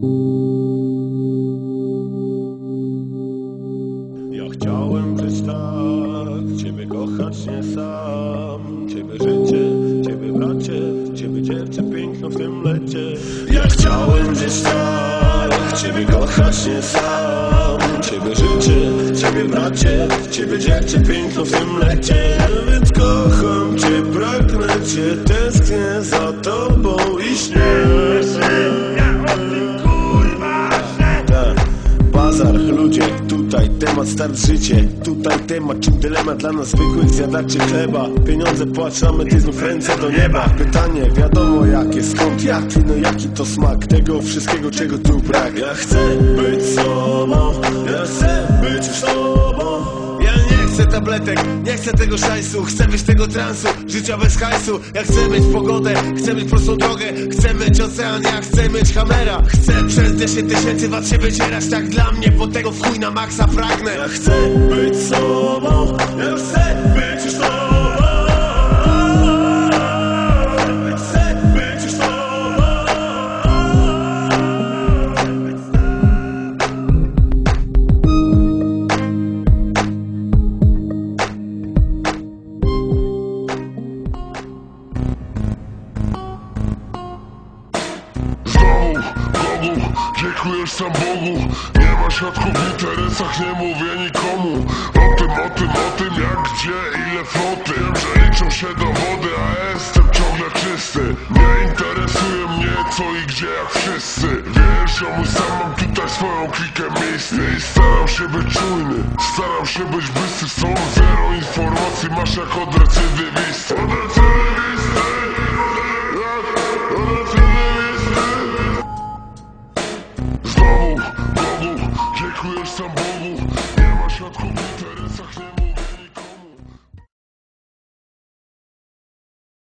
Ja chciałem być tak, Ciebie kochać nie sam. Ciebie życie, Ciebie bracie, Ciebie dziewczę piękno w tym lecie. Ja chciałem żyć tak, Ciebie kochać nie sam. Ciebie życie, Ciebie bracie, Ciebie dziewczę piękno w tym lecie. Więc kocham Cię, pragnę Cię, tęsknię za Tobą i śnię Bazar, ludzie, tutaj temat start życie. Tutaj temat, czym dylemat dla nas zwykłych zjadaczy chleba? Pieniądze płacamy, ty znów ręce do nieba. Pytanie, wiadomo jakie, skąd jaki, no jaki to smak Tego wszystkiego, czego tu brak? Ja chcę być sobą, tabletek, nie chcę tego szajsu Chcę być tego transu, życia bez hajsu Ja chcę mieć pogodę, chcę mieć prostą drogę. Chcę mieć ocean, ja chcę mieć kamera Chcę przez 10 tysięcy wat się wycierać Tak dla mnie, bo tego w chuj na maksa pragnę. Ja chcę być sobą, ja chcę być Bogu, dziękujesz sam Bogu Nie ma świadków w interesach, nie mówię nikomu. O tym, o tym, o tym, jak, gdzie, ile floty. Wiem, że liczą się dowody, a jestem ciągle czysty. Nie interesuje mnie co i gdzie, jak wszyscy. Wiesz, ja mój sam mam tutaj swoją klikę miejscy I staram się być czujny, staram się być bystry Są zero informacji, masz jak od recydywisty